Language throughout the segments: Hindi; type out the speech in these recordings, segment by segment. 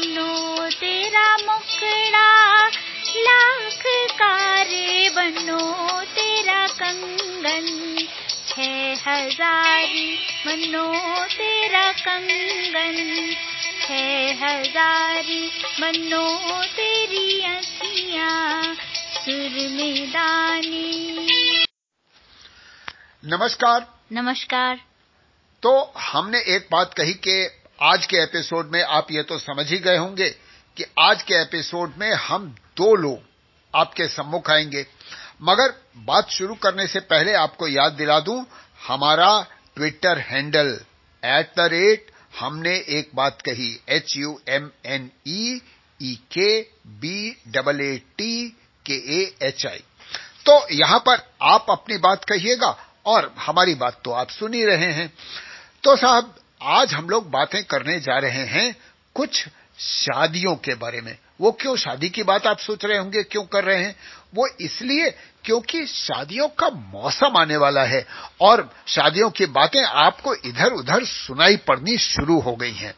बनो तेरा मुखड़ा लाख कारे बनो तेरा कंगन। छह हजारी बनो तेरा कंगन। छह हजारी बनो तेरी अखियाँ सुर में दानी नमस्कार। नमस्कार। तो हमने एक बात कही कि आज के एपिसोड में आप ये तो समझ ही गए होंगे कि आज के एपिसोड में हम दो लोग आपके सम्मुख आएँगे। मगर बात शुरू करने से पहले आपको याद दिला दूँ, हमारा Twitter handle at the rate हमने एक बात कही H U M N E E K B double A T के ए एच आई तो यहाँ पर आप अपनी बात कहिएगा और हमारी बात तो आप सुन ही रहे हैं। तो साहब आज हम लोग बातें करने जा रहे हैं कुछ शादियों के बारे में। वो क्यों शादी की बात आप सोच रहे होंगे, क्यों कर रहे हैं? वो इसलिए क्योंकि शादियों का मौसम आने वाला है और शादियों की बातें आपको इधर उधर सुनाई पड़नी शुरू हो गई हैं।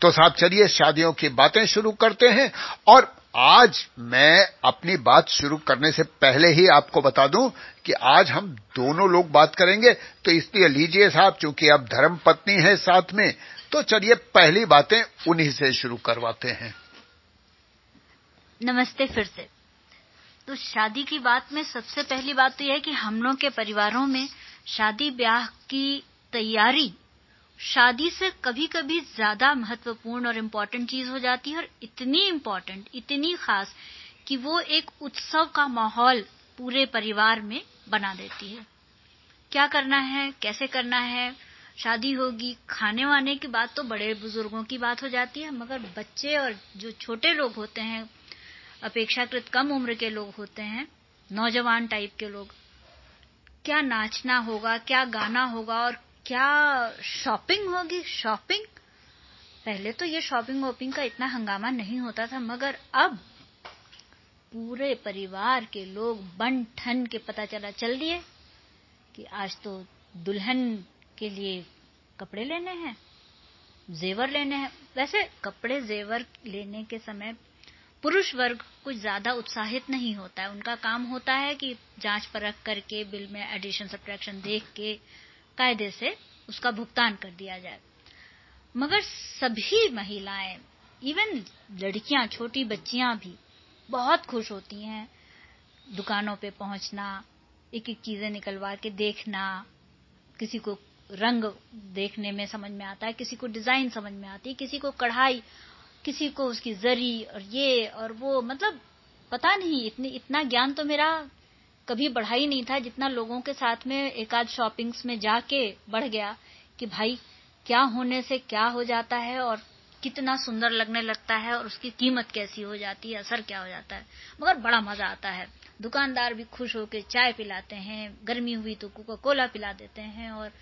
तो साहब चलिए शादियों की बातें शुरू करते हैं और आज मैं अपनी बात शुरू करने से पहले ही आपको बता दूँ कि आज हम दोनों लोग बात करेंगे तो इसलिए लीजिए साहब, चूँकि अब धर्म पत्नी है साथ में तो चलिए पहली बातें उन्हीं से शुरू करवाते हैं। नमस्ते फिर से। तो शादी की बात में सबसे पहली बात तो यह है कि हम लोग के परिवारों में शादी ब्याह की तैयारी शादी से कभी कभी ज़्यादा महत्वपूर्ण और इम्पोर्टेंट चीज़ हो जाती है और इतनी इम्पोर्टेंट इतनी खास कि वो एक उत्सव का माहौल पूरे परिवार में बना देती है। क्या करना है, कैसे करना है? शादी होगी खाने वाने की बात तो बड़े बुज़ुर्गों की बात हो जाती है, मगर बच्चे और जो छोटे लोग होते हैं, अपेक्षाकृत कम उम्र के लोग होते हैं, नौजवान टाइप के लोग, क्या नाचना होगा, क्या गाना होगा और क्या शॉपिंग होगी? शॉपिंग पहले तो ये शॉपिंग वॉपिंग का इतना हंगामा नहीं होता था, मगर अब पूरे परिवार के लोग बन ठन के पता चला, चल दिए कि आज तो दुल्हन के लिए कपड़े लेने हैं, जेवर लेने हैं। वैसे कपड़े जेवर लेने के समय पुरुष वर्ग कुछ ज़्यादा उत्साहित नहीं होता है। उनका काम होता है कि जाँच परख करके, बिल में एडिशन सब्ट्रैक्शन देख के कायदे से उसका भुगतान कर दिया जाए। मगर सभी महिलाएँ इवन लड़कियाँ, छोटी बच्चियाँ भी बहुत खुश होती हैं। दुकानों पे पहुँचना एक एक चीज़ें निकलवा के देखना, किसी को रंग देखने में समझ में आता है, किसी को डिज़ाइन समझ में आती है, किसी को कढ़ाई, किसी को उसकी जरी और ये और वो। मतलब पता नहीं, इतनी, इतना ज्ञान तो मेरा कभी बढ़ा ही नहीं था, जितना लोगों के साथ में एक आध शॉपिंग्स में जाके बढ़ गया कि भाई, क्या होने से क्या हो जाता है और कितना सुंदर लगने लगता है और उसकी कीमत कैसी हो जाती है, असर क्या हो जाता है। मगर बड़ा मज़ा आता है। दुकानदार भी खुश होकर चाय पिलाते हैं, गर्मी हुई तो कोका कोला पिला देते हैं और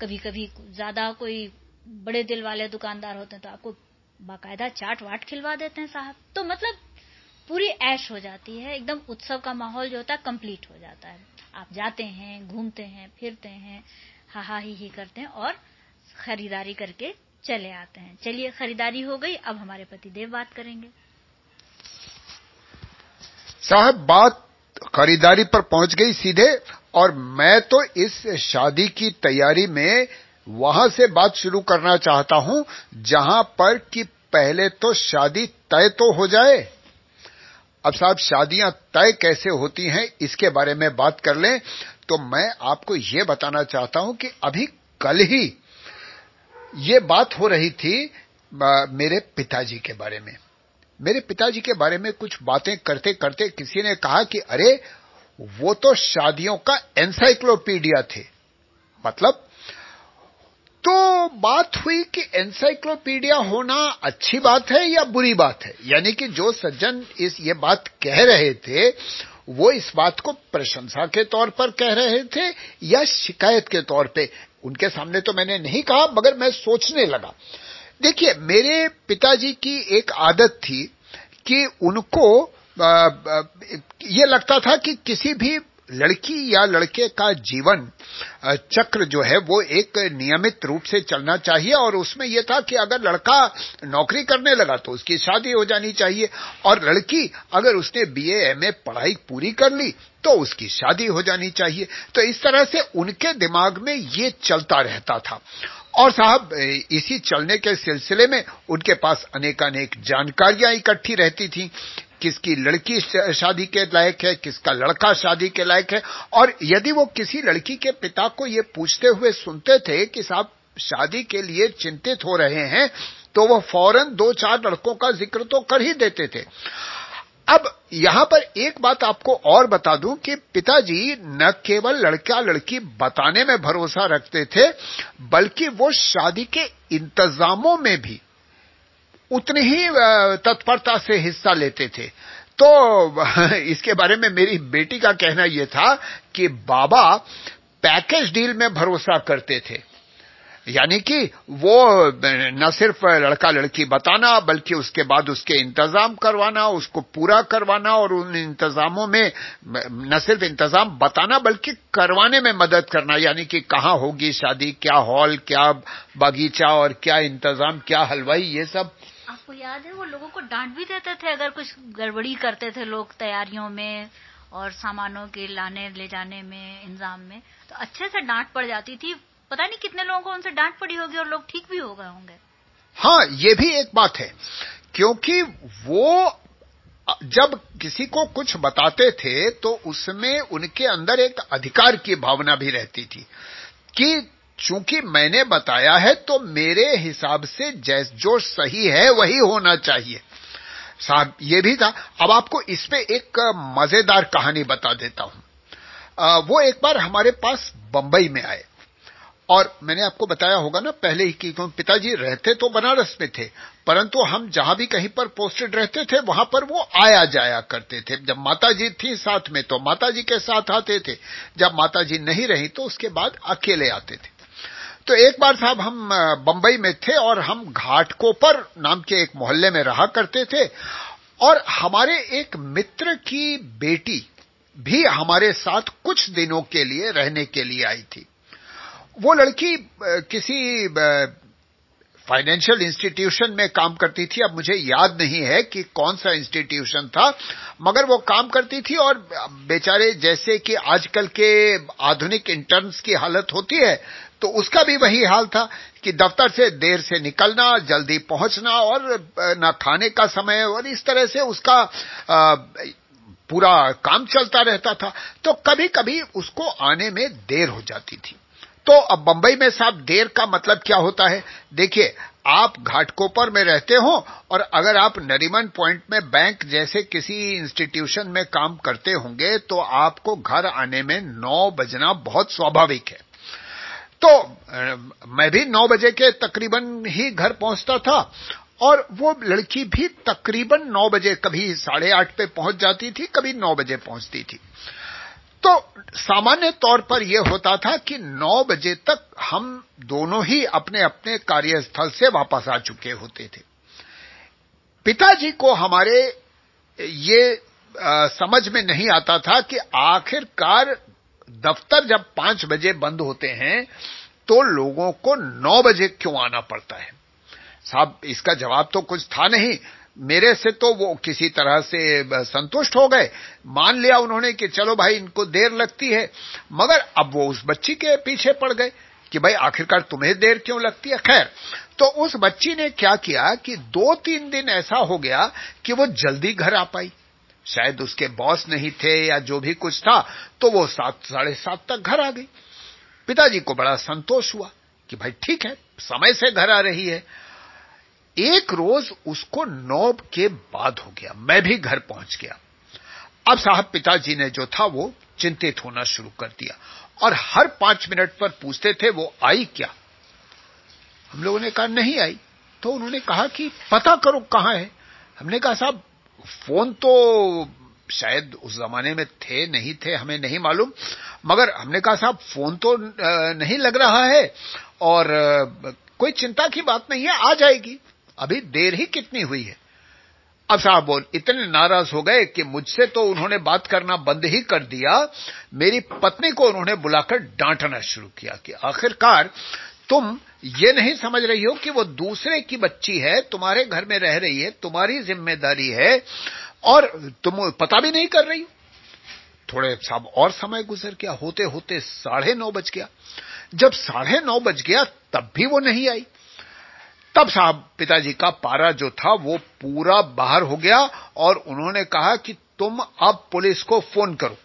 कभी कभी ज़्यादा कोई बड़े दिल वाले दुकानदार होते हैं तो आपको बाकायदा चाट वाट खिलवा देते हैं साहब। तो मतलब पूरी ऐश हो जाती है, एकदम उत्सव का माहौल जो होता है कंप्लीट हो जाता है। आप जाते हैं, घूमते हैं, फिरते हैं हा हा ही ही करते हैं और खरीदारी करके चले आते हैं। चलिए, खरीदारी हो गई, अब हमारे पति देव बात करेंगे। साहब, बात खरीदारी पर पहुँच गई सीधे, और मैं तो इस शादी की तैयारी में वहाँ से बात शुरू करना चाहता हूँ, जहाँ पर कि पहले तो शादी तय तो हो जाए। अब साहब, शादियाँ तय कैसे होती हैं, इसके बारे में बात कर लें तो मैं आपको ये बताना चाहता हूँ कि अभी कल ही ये बात हो रही थी मेरे पिताजी के बारे में। मेरे पिताजी के बारे में कुछ बातें करते करते किसी ने कहा कि, अरे, वो तो शादियों का एनसाइक्लोपीडिया थे। मतलब तो बात हुई कि एनसाइक्लोपीडिया होना अच्छी बात है या बुरी बात है? यानी कि जो सज्जन इस ये बात कह रहे थे, वो इस बात को प्रशंसा के तौर पर कह रहे थे या शिकायत के तौर पे? उनके सामने तो मैंने नहीं कहा, मगर मैं सोचने लगा। देखिए, मेरे पिताजी की एक आदत थी कि उनको ये लगता था कि किसी भी लड़की या लड़के का जीवन चक्र जो है वो एक नियमित रूप से चलना चाहिए और उसमें यह था कि अगर लड़का नौकरी करने लगा तो उसकी शादी हो जानी चाहिए और लड़की अगर उसने बीए एमए पढ़ाई पूरी कर ली तो उसकी शादी हो जानी चाहिए। तो इस तरह से उनके दिमाग में ये चलता रहता था। और साहब इसी चलने के सिलसिले में उनके पास अनेकानेक जानकारियाँ इकट्ठी रहती थी। किसकी लड़की शादी के लायक है, किसका लड़का शादी के लायक है। और यदि वो किसी लड़की के पिता को ये पूछते हुए सुनते थे कि साहब शादी के लिए चिंतित हो रहे हैं तो वो फ़ौरन दो चार लड़कों का ज़िक्र तो कर ही देते थे। अब यहाँ पर एक बात आपको और बता दूँ कि पिताजी न केवल लड़का लड़की बताने में भरोसा रखते थे, बल्कि वो शादी के इंतजामों में भी उतनी ही तत्परता से हिस्सा लेते थे। तो इसके बारे में मेरी बेटी का कहना यह था कि बाबा पैकेज डील में भरोसा करते थे। यानी कि वो न सिर्फ़ लड़का लड़की बताना, बल्कि उसके बाद उसके इंतज़ाम करवाना, उसको पूरा करवाना और उन इंतजामों में, न सिर्फ़ इंतज़ाम बताना, बल्कि करवाने में मदद करना। यानी कि कहाँ होगी शादी, क्या हॉल, क्या बगीचा और क्या इंतज़ाम, क्या हलवाई, ये सब आपको याद है, वो लोगों को डांट भी देते थे अगर कुछ गड़बड़ी करते थे लोग तैयारियों में और सामानों के लाने, ले जाने में, इंतज़ाम में तो अच्छे से डांट पड़ जाती थी। पता नहीं कितने लोगों को उनसे डांट पड़ी होगी और लोग ठीक भी हो गए होंगे। हाँ ये भी एक बात है, क्योंकि वो जब किसी को कुछ बताते थे तो उसमें उनके अंदर एक अधिकार की भावना भी रहती थी कि चूँकि मैंने बताया है तो मेरे हिसाब से जैस जो सही है, वही होना चाहिए। साहब, ये भी था। अब आपको इस पे एक मज़ेदार कहानी बता देता हूँ। वो एक बार हमारे पास बंबई में आए। और मैंने आपको बताया होगा ना पहले ही कि पिताजी रहते तो बनारस में थे, परंतु हम जहाँ भी कहीं पर पोस्टेड रहते थे, वहाँ पर वो आया जाया करते थे। जब माताजी थी साथ में तो माताजी के साथ आते थे। जब माताजी नहीं रही तो उसके बाद अकेले आते थे। तो एक बार साहब हम बंबई में थे और हम घाटकोपर नाम के एक मोहल्ले में रहा करते थे और हमारे एक मित्र की बेटी भी हमारे साथ कुछ दिनों के लिए रहने के लिए आई थी। वो लड़की किसी फाइनेंशियल इंस्टीट्यूशन में काम करती थी। अब मुझे याद नहीं है कि कौन सा इंस्टीट्यूशन था, मगर वो काम करती थी और बेचारे जैसे कि आजकल के आधुनिक इंटर्न्स की हालत होती है तो उसका भी वही हाल था कि दफ्तर से देर से निकलना, जल्दी पहुँचना और न खाने का समय और इस तरह से उसका पूरा काम चलता रहता था। तो कभी कभी उसको आने में देर हो जाती थी। तो अब बंबई में साहब देर का मतलब क्या होता है? देखिए, आप घाटकोपर में रहते हो और अगर आप नरीमन पॉइंट में बैंक जैसे किसी इंस्टीट्यूशन में काम करते होंगे तो आपको घर आने में नौ बजना बहुत स्वाभाविक है। तो मैं भी नौ बजे के तकरीबन ही घर पहुँचता था और वो लड़की भी तकरीबन नौ बजे कभी साढ़े आठ पे पहुँच जाती थी कभी नौ बजे पहुँचती थी। तो सामान्य तौर पर यह होता था कि नौ बजे तक हम दोनों ही अपने अपने कार्यस्थल से वापस आ चुके होते थे। पिताजी को हमारे ये आ, समझ में नहीं आता था कि आखिरकार दफ्तर जब पाँच बजे बंद होते हैं तो लोगों को नौ बजे क्यों आना पड़ता है? साहब, इसका जवाब तो कुछ था नहीं। मेरे से तो वो किसी तरह से संतुष्ट हो गए। मान लिया उन्होंने कि चलो भाई, इनको देर लगती है। मगर अब वो उस बच्ची के पीछे पड़ गए कि भाई, आखिरकार तुम्हें देर क्यों लगती है? खैर तो उस बच्ची ने क्या किया कि दो तीन दिन ऐसा हो गया कि वो जल्दी घर आ पाई। शायद उसके बॉस नहीं थे या जो भी कुछ था तो वो सात, साढ़े सात तक घर आ गई। पिताजी को बड़ा संतोष हुआ कि भाई ठीक है, समय से घर आ रही है। एक रोज उसको नौ के बाद हो गया, मैं भी घर पहुँच गया। अब साहब पिताजी ने जो था वो चिंतित होना शुरू कर दिया और हर पाँच मिनट पर पूछते थे, वो आई क्या? हम लोगों ने कहा, नहीं आई। तो उन्होंने कहा कि, पता करो कहाँ है? हमने कहा, साहब फ़ोन तो शायद उस जमाने में थे, नहीं थे, हमें नहीं मालूम। मगर हमने कहा, साहब, फ़ोन तो नहीं लग रहा है और कोई चिंता की बात नहीं है, आ जाएगी। अभी देर ही कितनी हुई है। अब साहब बोल, इतने नाराज़ हो गए कि मुझसे तो उन्होंने बात करना बंद ही कर दिया। मेरी पत्नी को उन्होंने बुलाकर डांटना शुरू किया कि आखिरकार तुम ये नहीं समझ रही हो कि वो दूसरे की बच्ची है, तुम्हारे घर में रह रही है, तुम्हारी ज़िम्मेदारी है, और तुम पता भी नहीं कर रही हो। थोड़े साहब और समय गुजर गया होते होते साढ़े नौ बज गया। जब साढ़े नौ बज गया, तब भी वो नहीं आई। तब साहब पिताजी का पारा जो था, वो पूरा बाहर हो गया, और उन्होंने कहा कि तुम अब पुलिस को फ़ोन करो,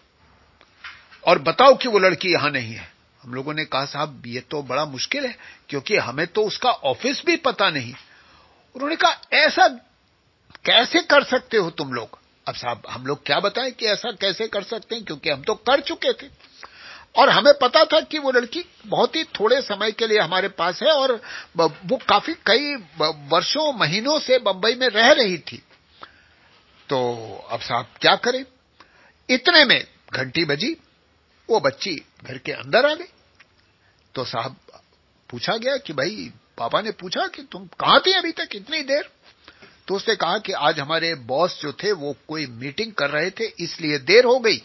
और बताओ कि वो लड़की यहाँ नहीं है। हम लोगों ने कहा, साहब, ये तो बड़ा मुश्किल है, क्योंकि हमें तो उसका ऑफ़िस भी पता नहीं। उन्होंने कहा, ऐसा कैसे कर सकते हो तुम लोग? अब साहब, हम लोग क्या बताएँ कि ऐसा कैसे कर सकते हैं, क्योंकि हम तो कर चुके थे। और हमें पता था कि वो लड़की बहुत ही थोड़े समय के लिए हमारे पास है, और वो काफ़ी कई वर्षों, महीनों से बंबई में रह रही थी। तो अब साहब, क्या करें? इतने में घंटी बजी, वो बच्ची घर के अंदर आ गई। तो साहब पूछा गया कि भाई, पापा ने पूछा कि तुम कहाँ थे अभी तक इतनी देर? तो उसने कहा कि आज हमारे बॉस जो थे, वो कोई मीटिंग कर रहे थे, इसलिए देर हो गई।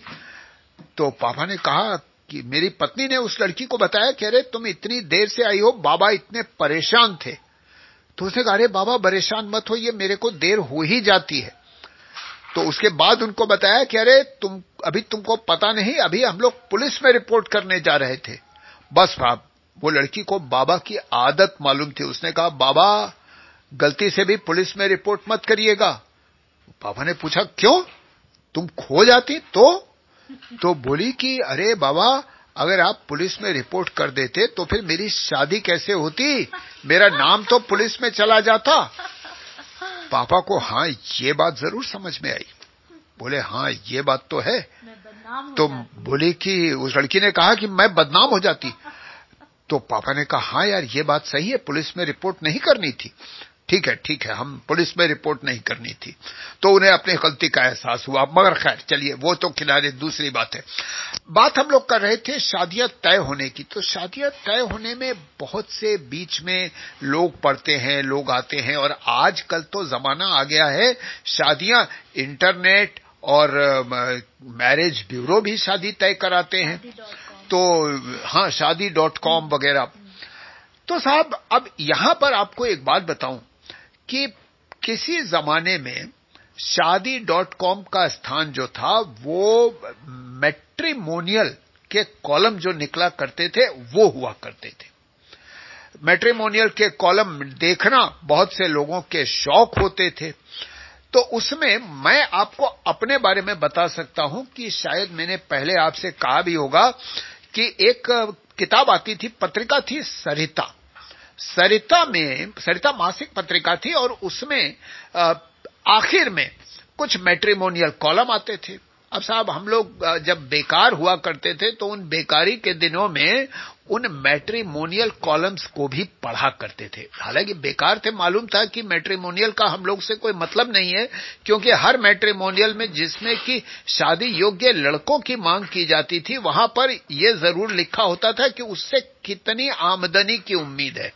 तो पापा ने कहा कि मेरी पत्नी ने उस लड़की को बताया कि अरे, तुम इतनी देर से आई हो, बाबा इतने परेशान थे। तो उसने कहा, अरे बाबा, परेशान मत हो, ये मेरे को देर हो ही जाती है। तो उसके बाद उनको बताया कि अरे, तुम, अभी तुमको पता नहीं, अभी हम लोग पुलिस में रिपोर्ट करने जा रहे थे। बस बाप वो लड़की को बाबा की आदत मालूम थी। उसने कहा, बाबा, गलती से भी पुलिस में रिपोर्ट मत करिएगा। बाबा ने पूछा, क्यों? तुम खो जाती तो? तो बोली कि, अरे बाबा, अगर आप पुलिस में रिपोर्ट कर देते तो फिर मेरी शादी कैसे होती? मेरा नाम तो पुलिस में चला जाता। पापा को हाँ ये बात ज़रूर समझ में आई। बोले हाँ ये बात तो है। तो बोली कि उस लड़की ने कहा कि मैं बदनाम हो जाती। तो पापा ने कहा हाँ यार ये बात सही है पुलिस में रिपोर्ट नहीं करनी थी। ठीक है ठीक है हम पुलिस में रिपोर्ट नहीं करनी थी। तो उन्हें अपनी गलती का एहसास हुआ। मगर खैर चलिए वो तो किनारे दूसरी बात है। बात हम लोग कर रहे थे शादियाँ तय होने की। तो शादियाँ तय होने में बहुत से बीच में लोग पढ़ते हैं लोग आते हैं और आजकल तो जमाना आ गया है शादियाँ इंटरनेट और मैरिज ब्यूरो भी शादी तय कराते हैं। तो हाँ शादी डॉट कॉम वगैरह। तो साहब अब यहाँ पर आपको एक बात बताऊँ कि किसी जमाने में शादी डॉट कॉम का स्थान जो था वो मैट्रिमोनियल के कॉलम जो निकला करते थे वो हुआ करते थे। मैट्रिमोनियल के कॉलम देखना बहुत से लोगों के शौक होते थे। तो उसमें मैं आपको अपने बारे में बता सकता हूँ कि शायद मैंने पहले आपसे कहा भी होगा कि एक किताब आती थी, पत्रिका थी सरिता। सरिता में, सरिता मासिक पत्रिका थी और उसमें आखिर में कुछ मैट्रिमोनियल कॉलम आते थे। अब साहब, हम लोग जब बेकार हुआ करते थे तो उन बेकारी के दिनों में उन मैट्रिमोनियल कॉलम्स को भी पढ़ा करते थे। हालाँकि बेकार थे, मालूम था कि मैट्रिमोनियल का हम लोग से कोई मतलब नहीं है, क्योंकि हर मैट्रिमोनियल में जिसमें कि शादी योग्य लड़कों की मांग की जाती थी, वहाँ पर यह ज़रूर लिखा होता था कि उससे कितनी आमदनी की उम्मीद है।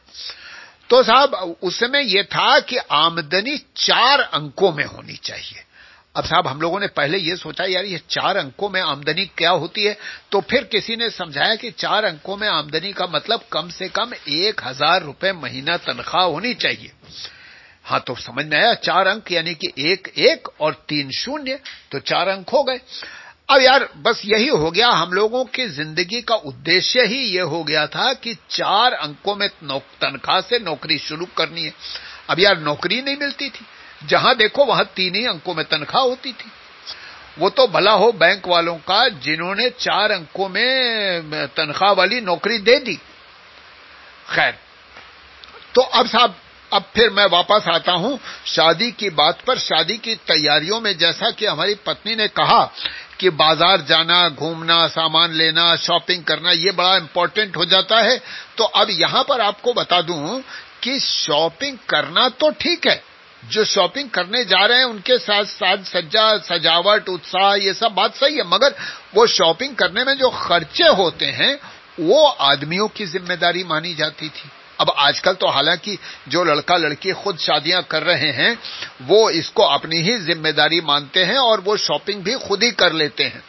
तो साहब, उस समय यह था कि आमदनी चार अंकों में होनी चाहिए। अब साहब, हम लोगों ने पहले ये सोचा, यार, ये चार अंकों में आमदनी क्या होती है? तो फिर किसी ने समझाया कि चार अंकों में आमदनी का मतलब कम से कम एक हज़ार रुपए महीना तनख्वाह होनी चाहिए। हाँ तो समझ में आया, चार अंक यानी कि एक एक और तीन शून्य तो चार अंक हो गए। अब यार, बस यही हो गया, हम लोगों की ज़िंदगी का उद्देश्य ही ये हो गया था कि चार अंकों में तनख्वाह से नौकरी शुरू करनी है। अब यार, नौकरी नहीं मिलती थी। जहाँ देखो वहाँ तीन ही अंकों में तनख्वाह होती थी। वो तो भला हो बैंक वालों का जिन्होंने चार अंकों में तनख्वाह वाली नौकरी दे दी। खैर तो अब साहब, अब फिर मैं वापस आता हूँ शादी की बात पर, शादी की तैयारियों में। जैसा कि हमारी पत्नी ने कहा कि बाज़ार जाना, घूमना, सामान लेना, शॉपिंग करना, ये बड़ा इंपॉर्टेंट हो जाता है। तो अब यहाँ पर आपको बता दूँ कि शॉपिंग करना तो ठीक है जो शॉपिंग करने जा रहे हैं, उनके साथ साथ सज्जा, सजावट, उत्साह, ये सब बात सही है, मगर वो शॉपिंग करने में जो खर्चे होते हैं, वो आदमियों की ज़िम्मेदारी मानी जाती थी। अब आजकल तो हालाँकि जो लड़का लड़की खुद शादियाँ कर रहे हैं, वो इसको अपनी ही ज़िम्मेदारी मानते हैं और वो शॉपिंग भी खुद ही कर लेते हैं।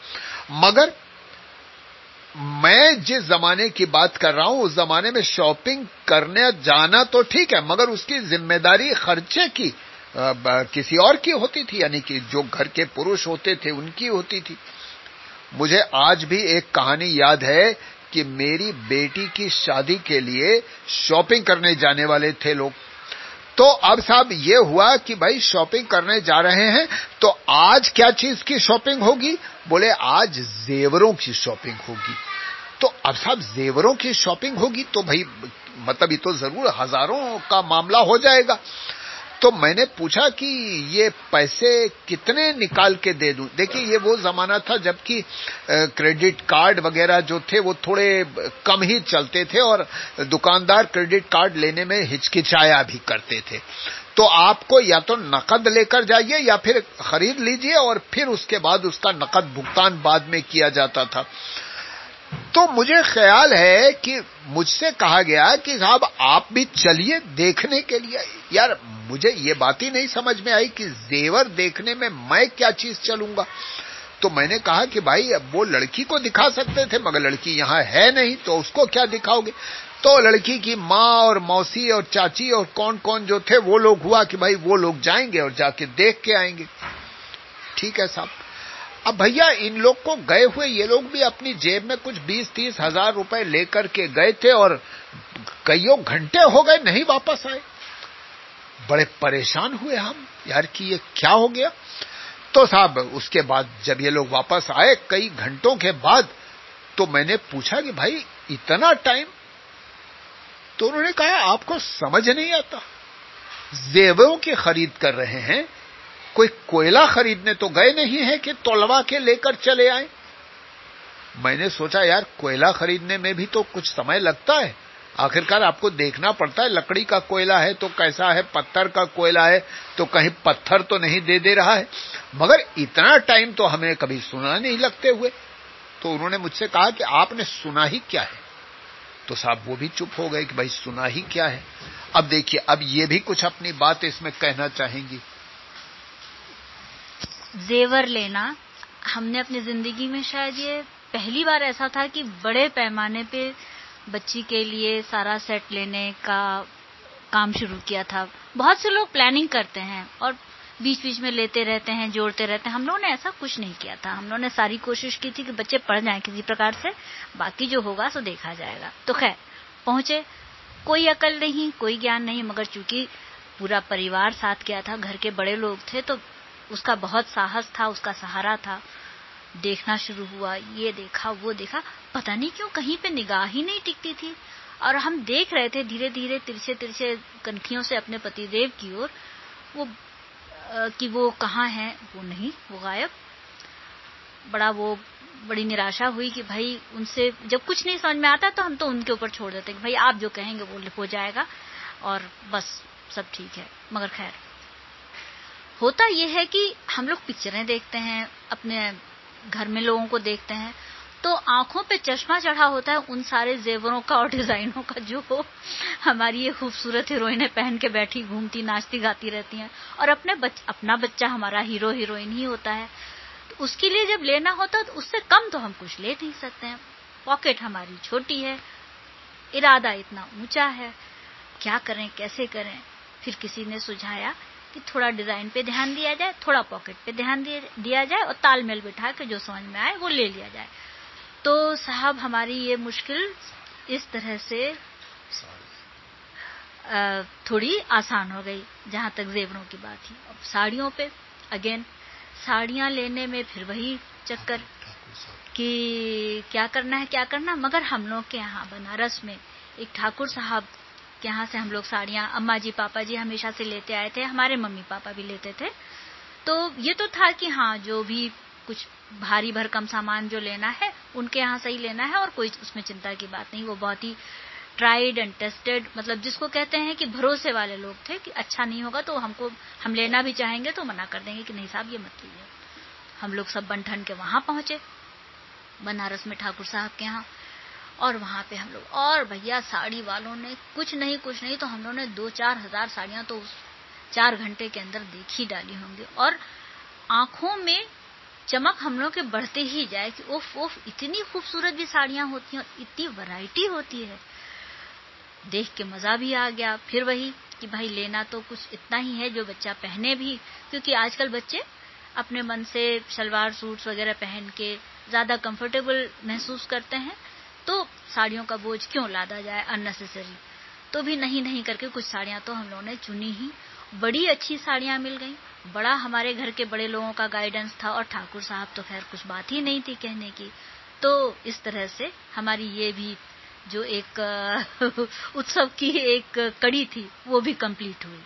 मगर मैं जिस जमाने की बात कर रहा हूँ, उस जमाने में शॉपिंग करने जाना तो ठीक है, मगर उसकी ज़िम्मेदारी खर्चे की किसी और की होती थी, यानी कि जो घर के पुरुष होते थे, उनकी होती थी। मुझे आज भी एक कहानी याद है कि मेरी बेटी की शादी के लिए शॉपिंग करने जाने वाले थे लोग। तो अब साहब ये हुआ कि भाई शॉपिंग करने जा रहे हैं तो आज क्या चीज़ की शॉपिंग होगी? बोले, आज जेवरों की शॉपिंग होगी। तो अब साहब जेवरों की शॉपिंग होगी तो भाई मतलब ये तो ज़रूर हज़ारों का मामला हो जाएगा। तो मैंने पूछा कि ये पैसे कितने निकाल के दे दूँ? देखिए, ये वो जमाना था जबकि क्रेडिट कार्ड वगैरह जो थे वो थोड़े कम ही चलते थे और दुकानदार क्रेडिट कार्ड लेने में हिचकिचाया भी करते थे। तो आपको या तो नकद लेकर जाइए या फिर खरीद लीजिए और फिर उसके बाद उसका नकद भुगतान बाद में किया जाता था। तो मुझे ख्याल है कि मुझसे कहा गया कि साहब, आप भी चलिए देखने के लिए। यार, मुझे ये बात ही नहीं समझ में आई कि जेवर देखने में मैं क्या चीज़ चलूँगा। तो मैंने कहा कि भाई, अब वो लड़की को दिखा सकते थे, मगर लड़की यहाँ है नहीं तो उसको क्या दिखाओगे? तो लड़की की माँ और मौसी और चाची और कौन कौन जो थे, वो लोग हुआ कि भाई, वो लोग जाएँगे और जाके देख के आएँगे। ठीक है साहब। अब भैया, इन लोग को गए हुए ये लोग भी अपनी जेब में कुछ बीस तीस हज़ार रुपए लेकर के गए थे और कईयों घंटे हो गए, नहीं वापस आए। बड़े परेशान हुए हम, यार कि ये क्या हो गया? तो साहब, उसके बाद जब ये लोग वापस आए कई घंटों के बाद तो मैंने पूछा कि भाई, इतना टाइम तो उन्होंने कहा, आपको समझ नहीं आता। जेवरों की खरीद कर रहे हैं, कोई कोयला खरीदने तो गए नहीं है कि तोलवा के लेकर चले आए? मैंने सोचा, यार, कोयला खरीदने में भी तो कुछ समय लगता है। आखिरकार आपको देखना पड़ता है, लकड़ी का कोयला है तो कैसा है, पत्थर का कोयला है तो कहीं पत्थर तो नहीं दे दे रहा है। मगर इतना टाइम तो हमें कभी सुना नहीं लगते हुए। तो उन्होंने मुझसे कहा कि आपने सुना ही क्या है? तो साहब वो भी चुप हो गए कि भाई सुना ही क्या है? अब देखिए, अब ये भी कुछ अपनी बात इसमें कहना चाहेंगी। जेवर लेना, हमने अपनी ज़िंदगी में शायद ये पहली बार ऐसा था कि बड़े पैमाने पे बच्ची के लिए सारा सेट लेने का काम शुरू किया था। बहुत से लोग प्लानिंग करते हैं और बीच बीच में लेते रहते हैं, जोड़ते रहते हैं। हम लोगों ने ऐसा कुछ नहीं किया था। हम लोगों ने सारी कोशिश की थी कि बच्चे पढ़ जाएँ किसी प्रकार से। बाकी जो होगा सो देखा जाएगा। तो खैर, पहुँचे। कोई अकल नहीं, कोई ज्ञान नहीं, मगर चूँकि पूरा परिवार साथ गया था, घर के बड़े लोग थे तो उसका बहुत साहस था, उसका सहारा था। देखना शुरू हुआ, ये देखा, वो देखा, पता नहीं क्यों कहीं पे निगाह ही नहीं टिकती थी। और हम देख रहे थे धीरे धीरे तिरछे तिरछे कनखियों से अपने पतिदेव की ओर, वो कि वो कहाँ है, वो नहीं, वो गायब। बड़ा वो, बड़ी निराशा हुई कि भाई उनसे जब कुछ नहीं समझ में आता तो हम तो उनके ऊपर छोड़ देते कि भाई आप जो कहेंगे वो हो जाएगा और बस सब ठीक है, मगर खैर। होता यह है कि हम लोग पिक्चरें देखते हैं, अपने घर में लोगों को देखते हैं तो आँखों पे चश्मा चढ़ा होता है उन सारे जेवरों का और डिजाइनों का जो हमारी ये खूबसूरत हीरोइनें पहन के बैठी घूमती नाचती गाती रहती हैं। और अपने बच, अपना बच्चा हमारा हीरो हीरोइन ही होता है। तो उसके लिए जब लेना होता है तो उससे कम तो हम कुछ ले नहीं सकते हैं। पॉकेट हमारी छोटी है इरादा इतना ऊँचा है। क्या करें कैसे करें? फिर किसी ने सुझाया कि थोड़ा डिज़ाइन पे ध्यान दिया जाए थोड़ा पॉकेट पे ध्यान दिया जाए और तालमेल बिठा के जो समझ में आए वो ले लिया जाए। तो साहब हमारी ये मुश्किल इस तरह से थोड़ी आसान हो गई जहाँ तक जेवरों की बात थी। अब साड़ियों पे अगेन साड़ियाँ लेने में फिर वही चक्कर कि क्या करना है क्या करना मगर हम लोग के यहाँ बनारस में एक ठाकुर साहब यहाँ से हम लोग साड़ियाँ अम्मा जी पापा जी हमेशा से लेते आए थे, हमारे मम्मी, पापा भी लेते थे। तो ये तो था कि हाँ जो भी कुछ भारी भरकम सामान जो लेना है, उनके यहाँ से ही लेना है और कोई उसमें चिंता की बात नहीं, वो बहुत ही ट्राइड एंड टेस्टेड मतलब जिसको कहते हैं कि भरोसे वाले लोग थे कि अच्छा नहीं होगा तो हमको, हम लेना भी चाहेंगे तो मना कर देंगे कि नहीं साहब, ये मत लीजिए। हम लोग सब बन ठन के वहाँ पहुँचे, बनारस में ठाकुर साहब के यहाँ। और वहाँ पे हम लोग, और भैया साड़ी वालों ने कुछ नहीं कुछ नहीं तो हम लोगों ने दो चार हज़ार साड़ियाँ तो उस चार घंटे के अंदर देख ही डाली होंगी। और आँखों में चमक हम लोग के बढ़ते ही जाए कि ओफ ओफ, इतनी खूबसूरत भी साड़ियाँ होती हैं और इतनी वैरायटी होती है। देख के मज़ा भी आ गया। फिर वही कि भाई लेना तो कुछ इतना ही है जो बच्चा पहने भी, क्योंकि आजकल बच्चे अपने मन से सलवार सूट्स वगैरह पहन के ज़्यादा कंफर्टेबल महसूस करते हैं। तो साड़ियों का बोझ क्यों लादा जाए अननेसेसरी तो भी नहीं नहीं करके कुछ साड़ियाँ तो हम लोगों ने चुनी ही। बड़ी अच्छी साड़ियाँ मिल गई। बड़ा हमारे घर के बड़े लोगों का गाइडेंस था और ठाकुर साहब तो खैर कुछ बात ही नहीं थी कहने की। तो इस तरह से हमारी ये भी जो एक, उत्सव की एक कड़ी थी, वो भी कंप्लीट हुई।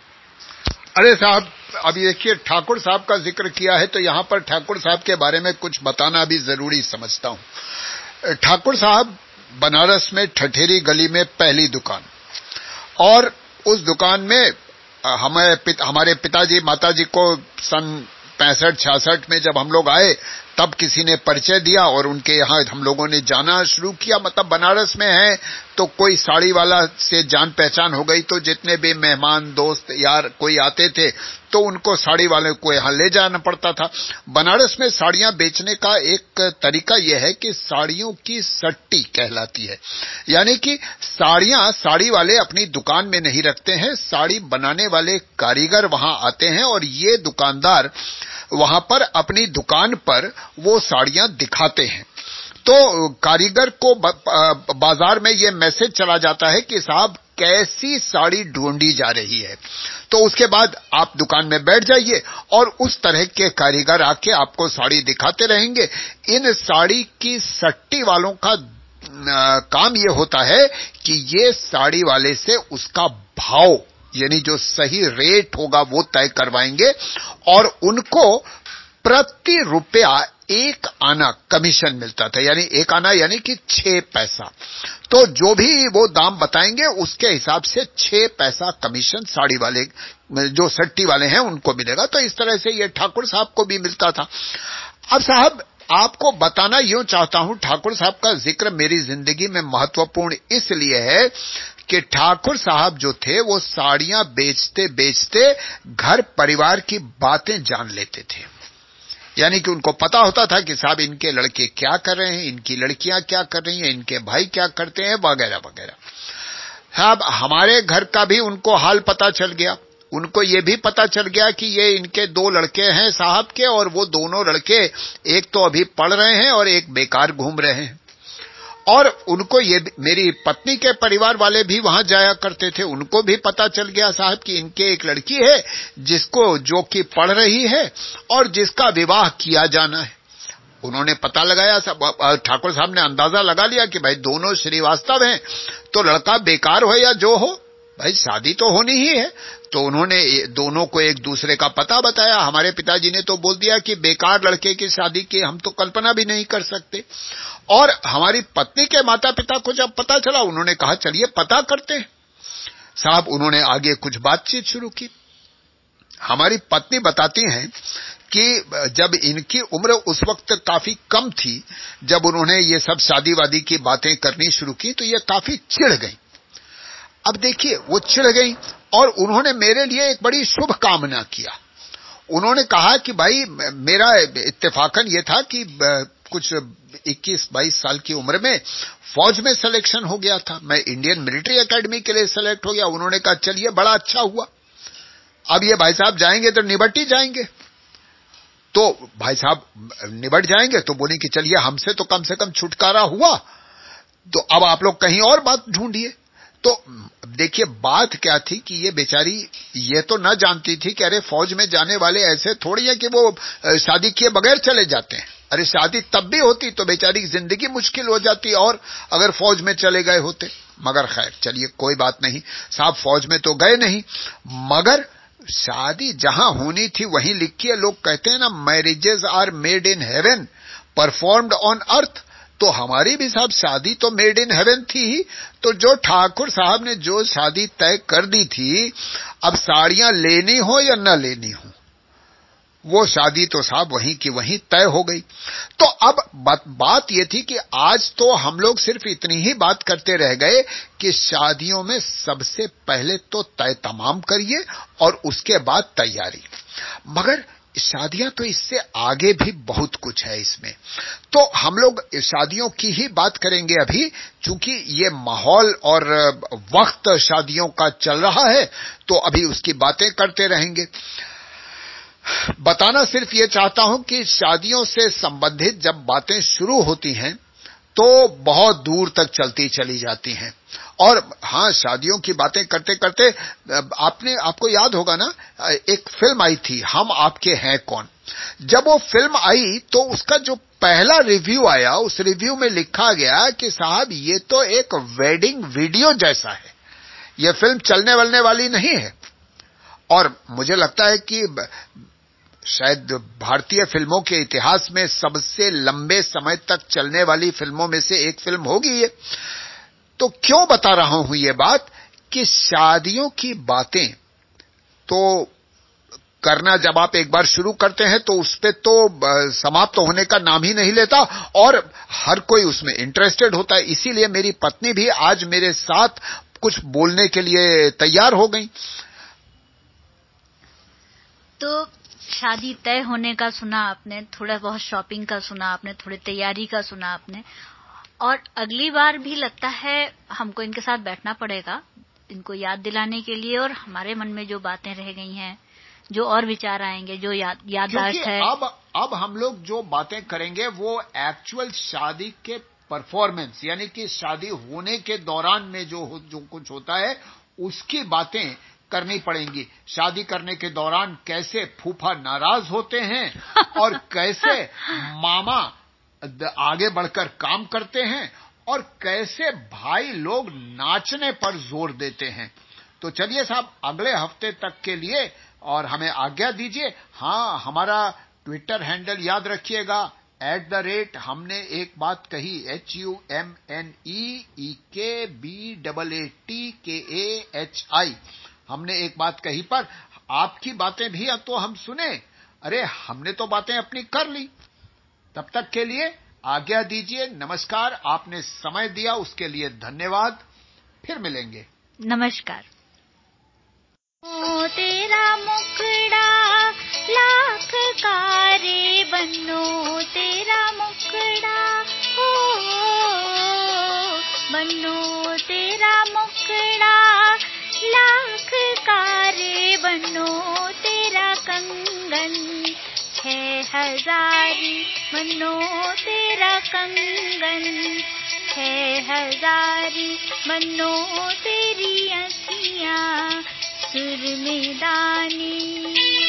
अरे साहब अभी देखिए, ठाकुर साहब का ज़िक्र किया है तो यहाँ पर ठाकुर साहब के बारे में कुछ बताना भी ज़रूरी समझता हूँ। ठाकुर साहब बनारस में ठठेरी गली में पहली दुकान। और उस दुकान में हमें हमारे पिताजी, माताजी को सन पैंसठ, छियासठ में जब हम लोग आए तब किसी ने परिचय दिया और उनके यहाँ हम लोगों ने जाना शुरू किया। मतलब बनारस में है तो कोई साड़ी वाला से जान पहचान हो गई तो जितने भी मेहमान, दोस्त, यार, कोई आते थे तो उनको साड़ी वाले को यहाँ ले जाना पड़ता था। बनारस में साड़ियाँ बेचने का एक तरीका यह है कि साड़ियों की सट्टी कहलाती है। यानी कि साड़ियाँ साड़ी वाले अपनी दुकान में नहीं रखते हैं, साड़ी बनाने वाले कारीगर वहाँ आते हैं और ये दुकानदार वहाँ पर अपनी दुकान पर वो साड़ियाँ दिखाते हैं। तो कारीगर को बाज़ार में ये मैसेज चला जाता है कि साहब, कैसी साड़ी ढूंढी जा रही है? तो उसके बाद आप दुकान में बैठ जाइए और उस तरह के कारीगर आके आपको साड़ी दिखाते रहेंगे। इन साड़ी की सट्टी वालों का काम ये होता है कि ये साड़ी वाले से उसका भाव, यानी जो सही रेट होगा वो तय करवाएँगे और उनको प्रति रुपया एक आना कमीशन मिलता था, यानी एक आना, यानी कि छह पैसा। तो जो भी वो दाम बताएँगे, उसके हिसाब से छह पैसा कमीशन साड़ी वाले, जो सट्टी वाले हैं, उनको मिलेगा। तो इस तरह से ये ठाकुर साहब को भी मिलता था। अब साहब, आपको बताना यूँ चाहता हूँ, ठाकुर साहब का ज़िक्र मेरी ज़िंदगी में महत्वपूर्ण इसलिए है कि ठाकुर साहब जो थे, वो साड़ियाँ बेचते बेचते घर परिवार की बातें जान लेते थे। यानी कि उनको पता होता था कि साहब, इनके लड़के क्या कर रहे हैं, इनकी लड़कियाँ क्या कर रही हैं, इनके भाई क्या करते हैं, वगैरह वगैरह। साहब, हमारे घर का भी उनको हाल पता चल गया। उनको ये भी पता चल गया कि ये इनके दो लड़के हैं साहब के और वो दोनों लड़के एक तो अभी पढ़ रहे हैं और एक बेकार घूम रहे हैं। और उनको ये मेरी पत्नी के परिवार वाले भी वहाँ जाया करते थे, उनको भी पता चल गया साहब कि इनके एक लड़की है, जिसको जो कि पढ़ रही है और जिसका विवाह किया जाना है। उन्होंने पता लगाया ठाकुर साहब ने अंदाज़ा लगा लिया कि भाई दोनों श्रीवास्तव हैं तो लड़का बेकार हो या जो हो, भाई शादी तो होनी ही है। तो उन्होंने दोनों को एक दूसरे का पता बताया, हमारे पिताजी ने तो बोल दिया कि बेकार लड़के की शादी की हम तो कल्पना भी नहीं कर सकते। और हमारी पत्नी के माता पिता को जब पता चला, उन्होंने कहा, चलिए, पता करते हैं। साहब, उन्होंने आगे कुछ बातचीत शुरू की। हमारी पत्नी बताती हैं कि जब इनकी उम्र उस वक्त काफ़ी कम थी, जब उन्होंने ये सब शादीवादी की बातें करनी शुरू की तो ये काफ़ी चिढ़ गई। अब देखिए, वो चिढ़ गई और उन्होंने मेरे लिए एक बड़ी शुभ कामना किया। उन्होंने कहा कि, भाई, मेरा इत्तेफाकन ये था कि कुछ 21-22 साल की उम्र में फौज में सिलेक्शन हो गया था। मैं इंडियन मिलिट्री एकेडमी के लिए सिलेक्ट हो गया। उन्होंने कहा, चलिए, बड़ा अच्छा हुआ। अब ये भाई साहब जाएँगे तो निबट ही जाएँगे। तो भाई साहब निबट जाएँगे तो बोले कि, चलिए, हमसे तो कम से कम छुटकारा हुआ। तो अब आप लोग कहीं और बात ढूंढिए। तो देखिए, बात क्या थी कि ये बेचारी ये तो न जानती थी कि अरे फौज में जाने वाले ऐसे थोड़ी है कि वो शादी किए बगैर चले जाते हैं। अरे शादी तब भी होती तो बेचारी ज़िंदगी मुश्किल हो जाती और अगर फौज में चले गए होते, मगर खैर, चलिए, कोई बात नहीं, साहब फौज में तो गए नहीं, मगर शादी जहाँ होनी थी वहीं लिखी है लोग कहते हैं ना marriages are made in heaven performed on earth तो हमारी भी साहब शादी तो मेड इन हेवन थी ही तो जो ठाकुर साहब ने जो शादी तय कर दी थी, अब साड़ियाँ लेनी हो या न लेनी हो वो शादी तो साहब वहीं की वहीं तय हो गई। तो अब बात, बात ये थी कि आज तो हम लोग सिर्फ़ इतनी ही बात करते रह गए कि शादियों में सबसे पहले तो तय तमाम करिए और उसके बाद तैयारी। मगर शादियाँ तो इससे आगे भी बहुत कुछ है इसमें। तो हम लोग शादियों की ही बात करेंगे अभी क्योंकि ये माहौल और वक्त शादियों का चल रहा है तो अभी उसकी बातें करते रहेंगे। बताना सिर्फ़ ये चाहता हूँ कि शादियों से संबंधित जब बातें शुरू होती हैं तो बहुत दूर तक चलती चली जाती हैं। और हाँ, शादियों की बातें करते करते, आपने, आपको याद होगा ना, एक फ़िल्म आई थी, हम आपके हैं कौन? जब वो फ़िल्म आई तो उसका जो पहला रिव्यू आया, उस रिव्यू में लिखा गया कि साहब, ये तो एक वेडिंग वीडियो जैसा है। ये फ़िल्म चलने वलने वाली नहीं है। और मुझे लगता है कि शायद भारतीय फ़िल्मों के इतिहास में सबसे लंबे समय तक चलने वाली फ़िल्मों में से एक फ़िल्म होगी ये। तो क्यों बता रहा हूँ ये बात? कि शादियों की बातें तो करना जब आप एक बार शुरू करते हैं तो उस पर तो समाप्त तो होने का नाम ही नहीं लेता और हर कोई उसमें इंटरेस्टेड होता है। इसीलिए मेरी पत्नी भी आज मेरे साथ कुछ बोलने के लिए तैयार हो गई। तो शादी तय होने का सुना आपने थोड़ा बहुत शॉपिंग का सुना आपने थोड़ी तैयारी का सुना आपने। और अगली बार भी लगता है हमको इनके साथ बैठना पड़ेगा इनको याद दिलाने के लिए और हमारे मन में जो बातें रह गई हैं जो और विचार आएँगे जो याद याददाश्त है। अब अब हम लोग जो बातें करेंगे वो एक्चुअल शादी के परफॉर्मेंस यानी कि शादी होने के दौरान में जो जो कुछ होता है उसकी बातें करनी पड़ेंगी। शादी करने के दौरान कैसे फूफा नाराज़ होते हैं और कैसे मामा आगे बढ़कर काम करते हैं और कैसे भाई लोग नाचने पर ज़ोर देते हैं। तो चलिए साहब अगले हफ़्ते तक के लिए और हमें आज्ञा दीजिए। हाँ हमारा ट्विटर हैंडल याद रखिएगा एट द रेट हमने एक बात कही H U M N E K B double A T के ए एच आई हमने एक बात कही पर आपकी बातें भी अब तो हम सुने। अरे हमने तो बातें अपनी कर ली। तब तक के लिए आज्ञा दीजिए नमस्कार आपने समय दिया उसके लिए धन्यवाद। फिर मिलेंगे। नमस्कार। ओ तेरा मुखड़ा लाख कारे बनो तेरा मुखड़ा हो बनो तेरा मुखड़ा लाख कारे बनो तेरा कंगन। है हजारी बनो तेरा कंगन। है हजारी बनो तेरी अखियां सुर में दानी